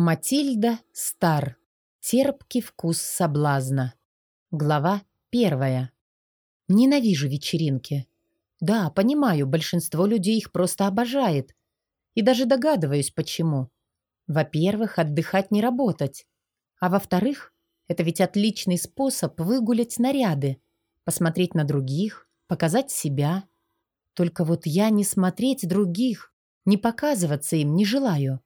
Матильда Стар. Терпкий вкус соблазна. Глава первая. Ненавижу вечеринки. Да, понимаю, большинство людей их просто обожает. И даже догадываюсь, почему. Во-первых, отдыхать не работать. А во-вторых, это ведь отличный способ выгулять наряды, посмотреть на других, показать себя. Только вот я не смотреть других, не показываться им не желаю.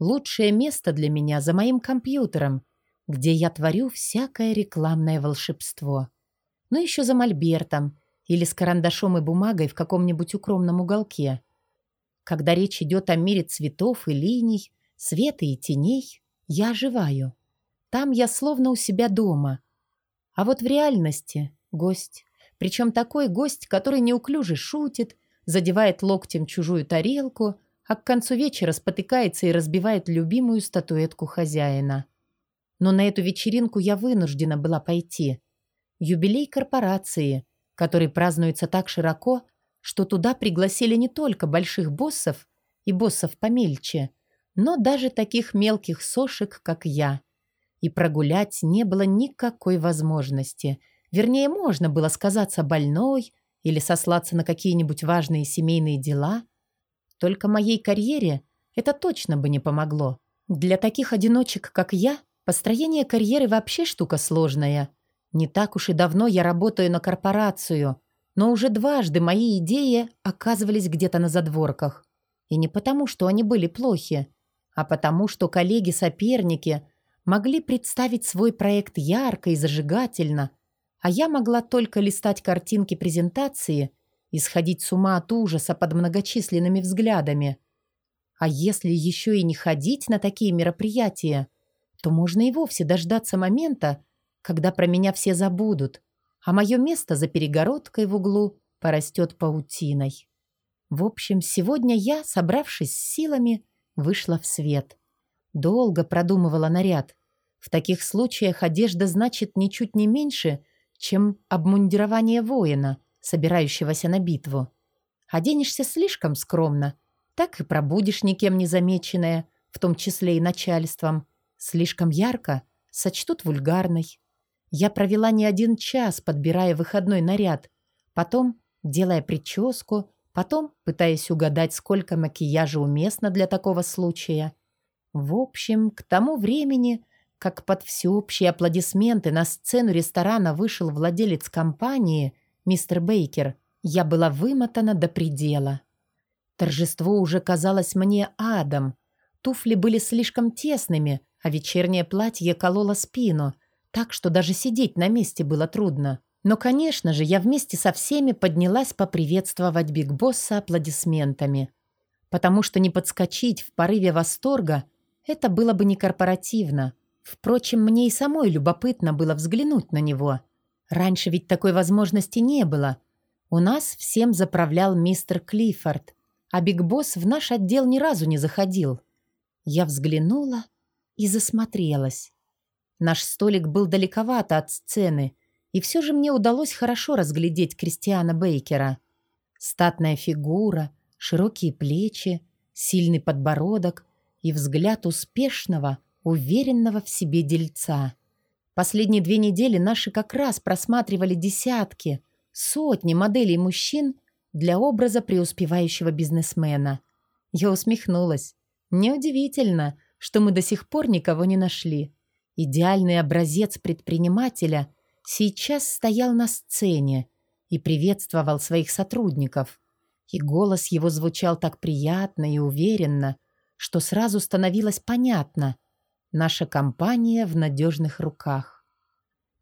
Лучшее место для меня за моим компьютером, где я творю всякое рекламное волшебство. Ну еще за мольбертом или с карандашом и бумагой в каком-нибудь укромном уголке. Когда речь идет о мире цветов и линий, света и теней, я оживаю. Там я словно у себя дома. А вот в реальности гость. Причем такой гость, который неуклюже шутит, задевает локтем чужую тарелку – а к концу вечера спотыкается и разбивает любимую статуэтку хозяина. Но на эту вечеринку я вынуждена была пойти. Юбилей корпорации, который празднуется так широко, что туда пригласили не только больших боссов и боссов помельче, но даже таких мелких сошек, как я. И прогулять не было никакой возможности. Вернее, можно было сказаться больной или сослаться на какие-нибудь важные семейные дела – только моей карьере это точно бы не помогло. Для таких одиночек, как я, построение карьеры вообще штука сложная. Не так уж и давно я работаю на корпорацию, но уже дважды мои идеи оказывались где-то на задворках. И не потому, что они были плохи, а потому, что коллеги-соперники могли представить свой проект ярко и зажигательно, а я могла только листать картинки презентации и сходить с ума от ужаса под многочисленными взглядами. А если еще и не ходить на такие мероприятия, то можно и вовсе дождаться момента, когда про меня все забудут, а мое место за перегородкой в углу порастет паутиной. В общем, сегодня я, собравшись с силами, вышла в свет. Долго продумывала наряд. В таких случаях одежда значит ничуть не меньше, чем обмундирование воина — собирающегося на битву. Оденешься слишком скромно, так и пробудешь никем не замеченное, в том числе и начальством. Слишком ярко сочтут вульгарной. Я провела не один час, подбирая выходной наряд, потом делая прическу, потом пытаясь угадать, сколько макияжа уместно для такого случая. В общем, к тому времени, как под всеобщие аплодисменты на сцену ресторана вышел владелец компании – мистер Бейкер, я была вымотана до предела. Торжество уже казалось мне адом. Туфли были слишком тесными, а вечернее платье кололо спину, так что даже сидеть на месте было трудно. Но, конечно же, я вместе со всеми поднялась поприветствовать Биг Босса аплодисментами. Потому что не подскочить в порыве восторга – это было бы не корпоративно. Впрочем, мне и самой любопытно было взглянуть на него – Раньше ведь такой возможности не было. У нас всем заправлял мистер Клиффорд, а Биг Босс в наш отдел ни разу не заходил. Я взглянула и засмотрелась. Наш столик был далековато от сцены, и все же мне удалось хорошо разглядеть Кристиана Бейкера. Статная фигура, широкие плечи, сильный подбородок и взгляд успешного, уверенного в себе дельца. Последние две недели наши как раз просматривали десятки, сотни моделей мужчин для образа преуспевающего бизнесмена. Я усмехнулась. Неудивительно, что мы до сих пор никого не нашли. Идеальный образец предпринимателя сейчас стоял на сцене и приветствовал своих сотрудников. И голос его звучал так приятно и уверенно, что сразу становилось понятно – Наша компания в надежных руках.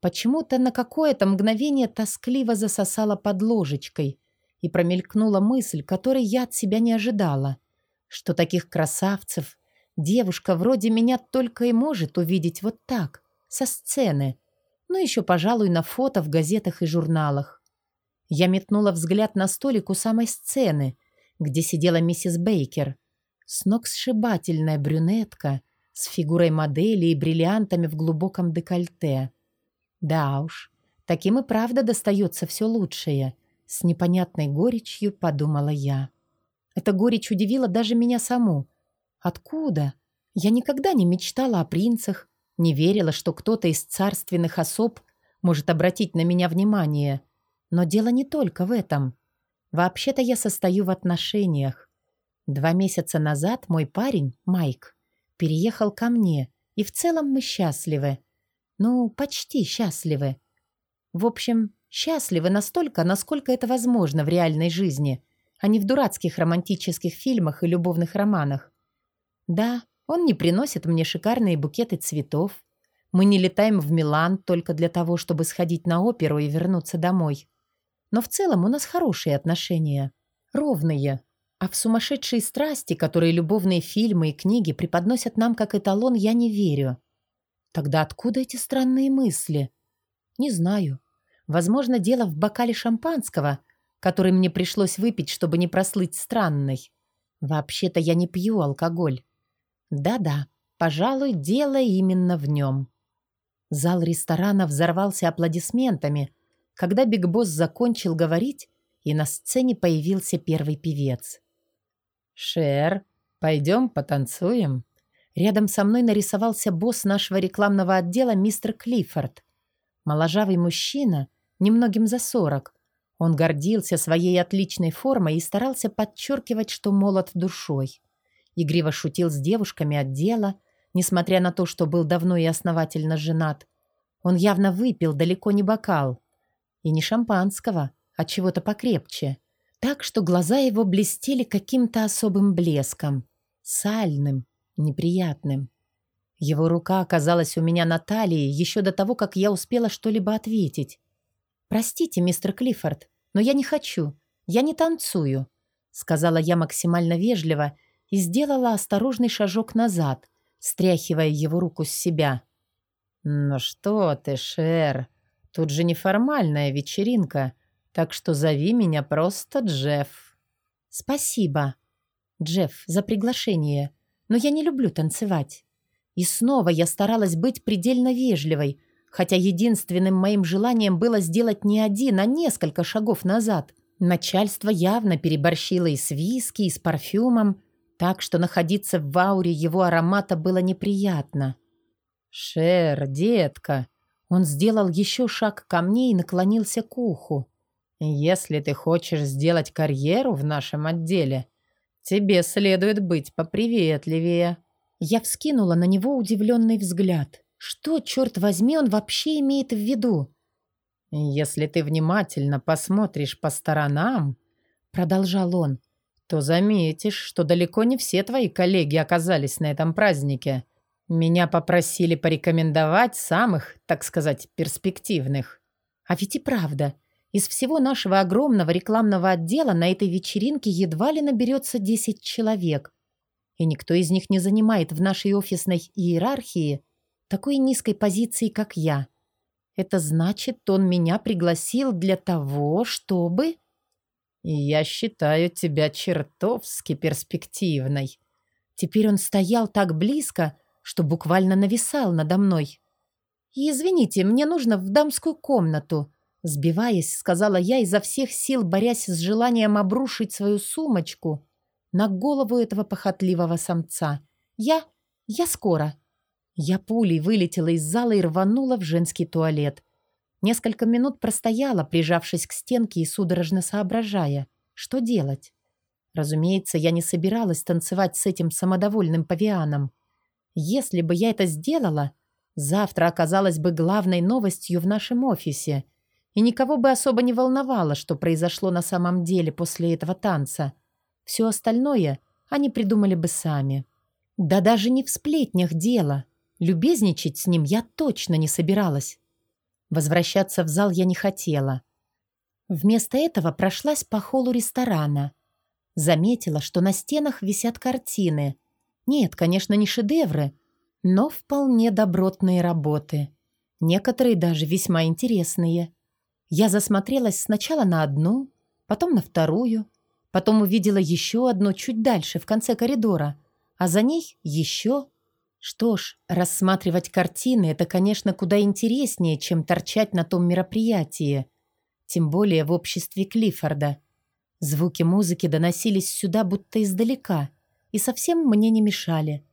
Почему-то на какое-то мгновение тоскливо засосала под ложечкой и промелькнула мысль, которой я от себя не ожидала, что таких красавцев девушка вроде меня только и может увидеть вот так, со сцены, ну еще, пожалуй, на фото в газетах и журналах. Я метнула взгляд на столик у самой сцены, где сидела миссис Бейкер, сногсшибательная брюнетка — с фигурой модели и бриллиантами в глубоком декольте. Да уж, таким и правда достается все лучшее. С непонятной горечью подумала я. Эта горечь удивила даже меня саму. Откуда? Я никогда не мечтала о принцах, не верила, что кто-то из царственных особ может обратить на меня внимание. Но дело не только в этом. Вообще-то я состою в отношениях. Два месяца назад мой парень, Майк, переехал ко мне, и в целом мы счастливы. Ну, почти счастливы. В общем, счастливы настолько, насколько это возможно в реальной жизни, а не в дурацких романтических фильмах и любовных романах. Да, он не приносит мне шикарные букеты цветов. Мы не летаем в Милан только для того, чтобы сходить на оперу и вернуться домой. Но в целом у нас хорошие отношения. Ровные. А в сумасшедшие страсти, которые любовные фильмы и книги преподносят нам как эталон, я не верю. Тогда откуда эти странные мысли? Не знаю. Возможно, дело в бокале шампанского, который мне пришлось выпить, чтобы не прослыть странной. Вообще-то я не пью алкоголь. Да-да, пожалуй, дело именно в нем. Зал ресторана взорвался аплодисментами, когда Биг Босс закончил говорить, и на сцене появился первый певец. «Шер, пойдем потанцуем?» Рядом со мной нарисовался босс нашего рекламного отдела мистер Клиффорд. Моложавый мужчина, немногим за сорок. Он гордился своей отличной формой и старался подчеркивать, что молод душой. Игриво шутил с девушками отдела, несмотря на то, что был давно и основательно женат. Он явно выпил далеко не бокал. И не шампанского, а чего-то покрепче. Так что глаза его блестели каким-то особым блеском. Сальным, неприятным. Его рука оказалась у меня на талии еще до того, как я успела что-либо ответить. «Простите, мистер Клиффорд, но я не хочу. Я не танцую», — сказала я максимально вежливо и сделала осторожный шажок назад, стряхивая его руку с себя. «Ну что ты, Шер, тут же неформальная вечеринка, так что зови меня просто Джефф». «Спасибо, Джефф, за приглашение, но я не люблю танцевать». И снова я старалась быть предельно вежливой, хотя единственным моим желанием было сделать не один, а несколько шагов назад. Начальство явно переборщило и с виски, и с парфюмом, так что находиться в ауре его аромата было неприятно. «Шер, детка!» Он сделал еще шаг ко мне и наклонился к уху. «Если ты хочешь сделать карьеру в нашем отделе, тебе следует быть поприветливее». Я вскинула на него удивленный взгляд. Что, черт возьми, он вообще имеет в виду? «Если ты внимательно посмотришь по сторонам», — продолжал он, то заметишь, что далеко не все твои коллеги оказались на этом празднике. Меня попросили порекомендовать самых, так сказать, перспективных. А ведь и правда, из всего нашего огромного рекламного отдела на этой вечеринке едва ли наберется 10 человек. И никто из них не занимает в нашей офисной иерархии такой низкой позиции, как я. Это значит, он меня пригласил для того, чтобы... «Я считаю тебя чертовски перспективной». Теперь он стоял так близко, что буквально нависал надо мной. «И извините, мне нужно в дамскую комнату», сбиваясь, сказала я изо всех сил, борясь с желанием обрушить свою сумочку на голову этого похотливого самца. «Я... я скоро». Я пулей вылетела из зала и рванула в женский туалет. Несколько минут простояла, прижавшись к стенке и судорожно соображая, что делать. Разумеется, я не собиралась танцевать с этим самодовольным павианом. Если бы я это сделала, завтра оказалась бы главной новостью в нашем офисе, и никого бы особо не волновало, что произошло на самом деле после этого танца. Все остальное они придумали бы сами. Да даже не в сплетнях дело. Любезничать с ним я точно не собиралась. Возвращаться в зал я не хотела. Вместо этого прошлась по холлу ресторана. Заметила, что на стенах висят картины. Нет, конечно, не шедевры, но вполне добротные работы. Некоторые даже весьма интересные. Я засмотрелась сначала на одну, потом на вторую, потом увидела еще одну чуть дальше, в конце коридора, а за ней еще что ж, рассматривать картины – это, конечно, куда интереснее, чем торчать на том мероприятии. Тем более в обществе Клиффорда. Звуки музыки доносились сюда будто издалека и совсем мне не мешали.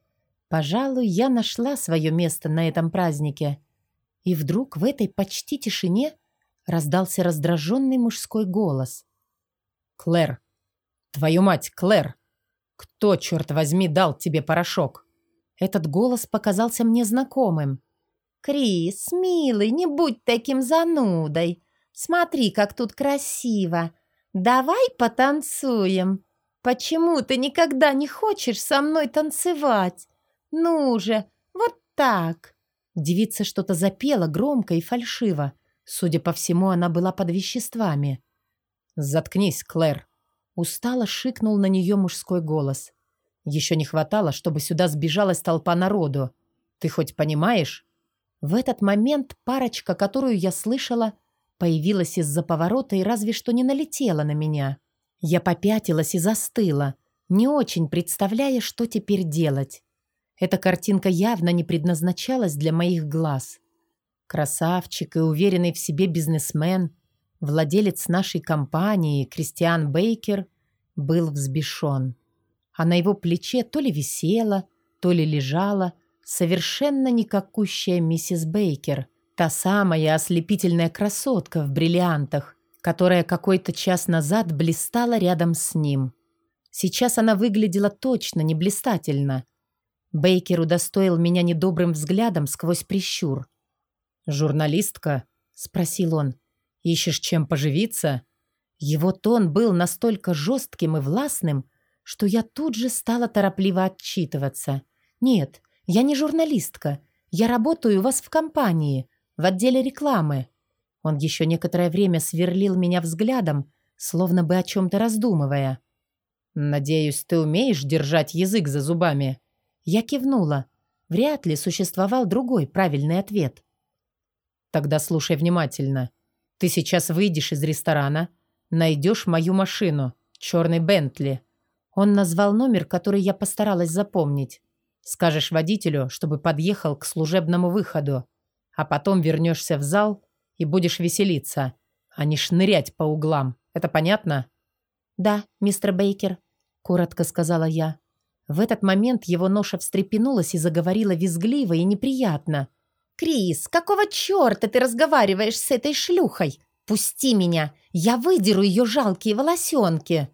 Пожалуй, я нашла свое место на этом празднике. И вдруг в этой почти тишине раздался раздраженный мужской голос. «Клэр! Твою мать, Клэр! Кто, черт возьми, дал тебе порошок?» Этот голос показался мне знакомым. «Крис, милый, не будь таким занудой. Смотри, как тут красиво. Давай потанцуем. Почему ты никогда не хочешь со мной танцевать? Ну же, вот так!» Девица что-то запела громко и фальшиво. Судя по всему, она была под веществами. «Заткнись, Клэр!» Устало шикнул на нее мужской голос. «Еще не хватало, чтобы сюда сбежалась толпа народу. Ты хоть понимаешь?» В этот момент парочка, которую я слышала, появилась из-за поворота и разве что не налетела на меня. Я попятилась и застыла, не очень представляя, что теперь делать. Эта картинка явно не предназначалась для моих глаз. Красавчик и уверенный в себе бизнесмен, владелец нашей компании, Кристиан Бейкер, был взбешен. А на его плече то ли висела, то ли лежала совершенно никакущая миссис Бейкер, та самая ослепительная красотка в бриллиантах, которая какой-то час назад блистала рядом с ним. Сейчас она выглядела точно не блистательно, Бейкер удостоил меня недобрым взглядом сквозь прищур. «Журналистка?» — спросил он. «Ищешь чем поживиться?» Его тон был настолько жестким и властным, что я тут же стала торопливо отчитываться. «Нет, я не журналистка. Я работаю у вас в компании, в отделе рекламы». Он еще некоторое время сверлил меня взглядом, словно бы о чем-то раздумывая. «Надеюсь, ты умеешь держать язык за зубами?» Я кивнула. Вряд ли существовал другой правильный ответ. «Тогда слушай внимательно. Ты сейчас выйдешь из ресторана, найдешь мою машину, черный Бентли». Он назвал номер, который я постаралась запомнить. Скажешь водителю, чтобы подъехал к служебному выходу, а потом вернешься в зал и будешь веселиться, а не шнырять по углам. Это понятно? «Да, мистер Бейкер», — коротко сказала я. В этот момент его ноша встрепенулась и заговорила визгливо и неприятно. «Крис, какого черта ты разговариваешь с этой шлюхой? Пусти меня! Я выдеру ее жалкие волосенки!»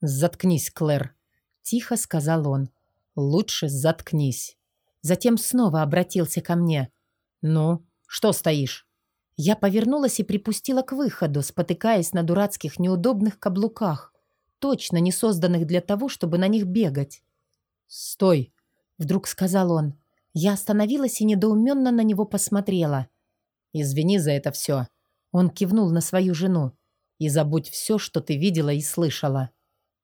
«Заткнись, Клэр!» — тихо сказал он. «Лучше заткнись!» Затем снова обратился ко мне. «Ну, что стоишь?» Я повернулась и припустила к выходу, спотыкаясь на дурацких неудобных каблуках, точно не созданных для того, чтобы на них бегать. «Стой!» — вдруг сказал он. Я остановилась и недоуменно на него посмотрела. «Извини за это все». Он кивнул на свою жену. «И забудь все, что ты видела и слышала».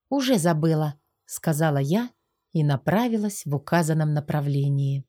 «Уже забыла», — сказала я и направилась в указанном направлении.